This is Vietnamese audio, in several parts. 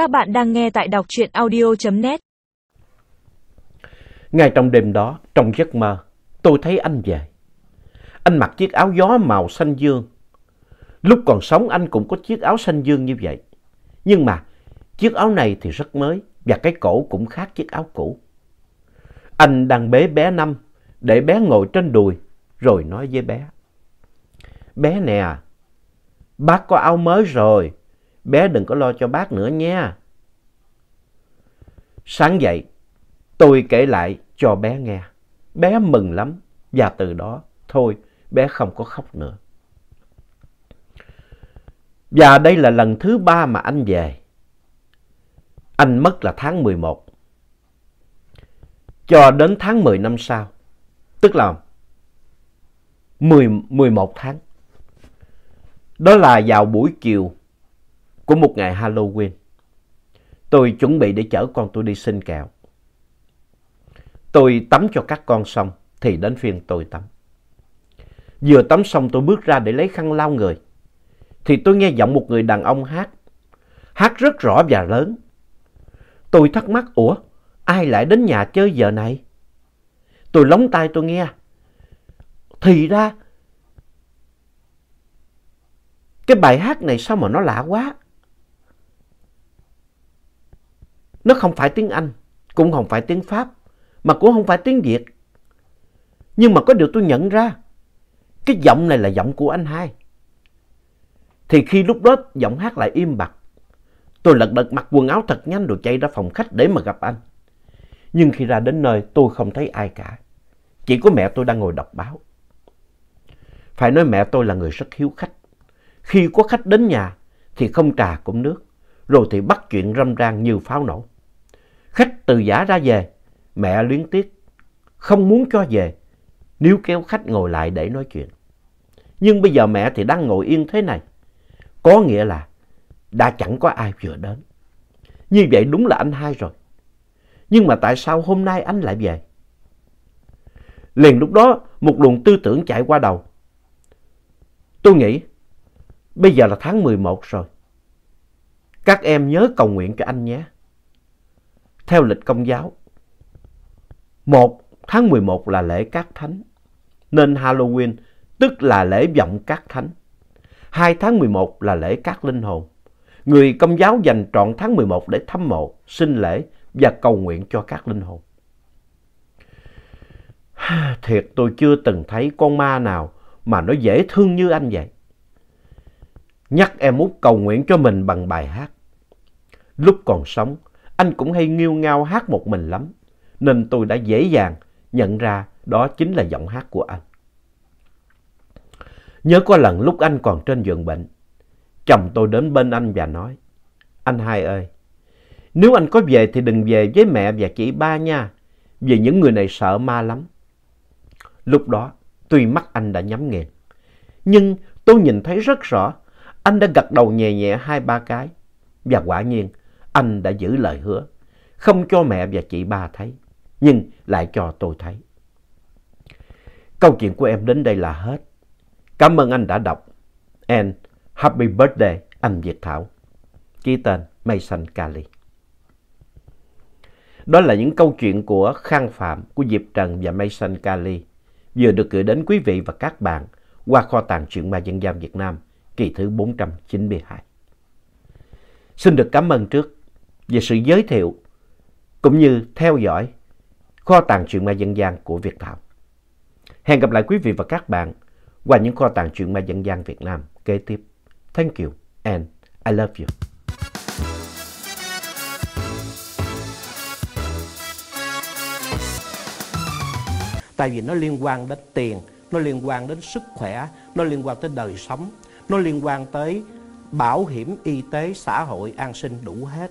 Các bạn đang nghe tại đọc truyện audio.net. Ngay trong đêm đó, trong giấc mơ, tôi thấy anh về. Anh mặc chiếc áo gió màu xanh dương. Lúc còn sống anh cũng có chiếc áo xanh dương như vậy. Nhưng mà chiếc áo này thì rất mới và cái cổ cũng khác chiếc áo cũ. Anh đang bế bé Năm để bé ngồi trên đùi rồi nói với bé. Bé nè, bác có áo mới rồi, bé đừng có lo cho bác nữa nha. Sáng dậy, tôi kể lại cho bé nghe. Bé mừng lắm và từ đó thôi bé không có khóc nữa. Và đây là lần thứ ba mà anh về. Anh mất là tháng 11. Cho đến tháng 10 năm sau, tức là 10, 11 tháng. Đó là vào buổi chiều của một ngày Halloween. Tôi chuẩn bị để chở con tôi đi xin kẹo. Tôi tắm cho các con xong thì đến phiên tôi tắm. Vừa tắm xong tôi bước ra để lấy khăn lau người. Thì tôi nghe giọng một người đàn ông hát. Hát rất rõ và lớn. Tôi thắc mắc, ủa, ai lại đến nhà chơi giờ này? Tôi lóng tai tôi nghe. Thì ra, cái bài hát này sao mà nó lạ quá. Nó không phải tiếng Anh, cũng không phải tiếng Pháp, mà cũng không phải tiếng Việt. Nhưng mà có điều tôi nhận ra, cái giọng này là giọng của anh hai. Thì khi lúc đó giọng hát lại im bặt, tôi lật đật mặc quần áo thật nhanh rồi chạy ra phòng khách để mà gặp anh. Nhưng khi ra đến nơi tôi không thấy ai cả. Chỉ có mẹ tôi đang ngồi đọc báo. Phải nói mẹ tôi là người rất hiếu khách. Khi có khách đến nhà thì không trà cũng nước, rồi thì bắt chuyện râm ran như pháo nổ. Khách từ giả ra về, mẹ luyến tiếc, không muốn cho về, níu kéo khách ngồi lại để nói chuyện. Nhưng bây giờ mẹ thì đang ngồi yên thế này, có nghĩa là đã chẳng có ai vừa đến. Như vậy đúng là anh hai rồi. Nhưng mà tại sao hôm nay anh lại về? Liền lúc đó một luồng tư tưởng chạy qua đầu. Tôi nghĩ bây giờ là tháng 11 rồi. Các em nhớ cầu nguyện cho anh nhé. Theo lịch công giáo, một tháng 11 là lễ các thánh, nên Halloween tức là lễ vọng các thánh. hai tháng 11 là lễ các linh hồn. Người công giáo dành trọn tháng 11 để thăm mộ, xin lễ và cầu nguyện cho các linh hồn. Thiệt tôi chưa từng thấy con ma nào mà nó dễ thương như anh vậy. Nhắc em út cầu nguyện cho mình bằng bài hát. Lúc còn sống, anh cũng hay nghiêu ngao hát một mình lắm, nên tôi đã dễ dàng nhận ra đó chính là giọng hát của anh. Nhớ có lần lúc anh còn trên giường bệnh, chồng tôi đến bên anh và nói, anh hai ơi, nếu anh có về thì đừng về với mẹ và chị ba nha, vì những người này sợ ma lắm. Lúc đó, tuy mắt anh đã nhắm nghiền, nhưng tôi nhìn thấy rất rõ, anh đã gật đầu nhẹ nhẹ hai ba cái. Và quả nhiên, anh đã giữ lời hứa, không cho mẹ và chị ba thấy, nhưng lại cho tôi thấy. Câu chuyện của em đến đây là hết. Cảm ơn anh đã đọc. And happy birthday anh Việt Thảo. Ký tên Mason Kali. Đó là những câu chuyện của Khang Phạm, của Diệp Trần và Mason Kali vừa được gửi đến quý vị và các bạn qua kho tàng truyện ma dân gian Việt Nam kỳ thứ 492. Xin được cảm ơn trước về sự giới thiệu cũng như theo dõi kho tàng truyện ma dân gian của Việt Thảo. Hẹn gặp lại quý vị và các bạn qua những kho tàng truyện ma dân gian Việt Nam kế tiếp. Thank you and I love you. Tại vì nó liên quan đến tiền, nó liên quan đến sức khỏe, nó liên quan tới đời sống, nó liên quan tới bảo hiểm y tế, xã hội, an sinh đủ hết.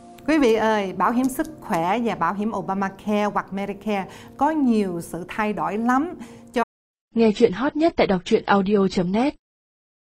Quý vị ơi, bảo hiểm sức khỏe và bảo hiểm Obamacare hoặc Medicare có nhiều sự thay đổi lắm. Cho Nghe chuyện hot nhất tại đọc truyện audio.net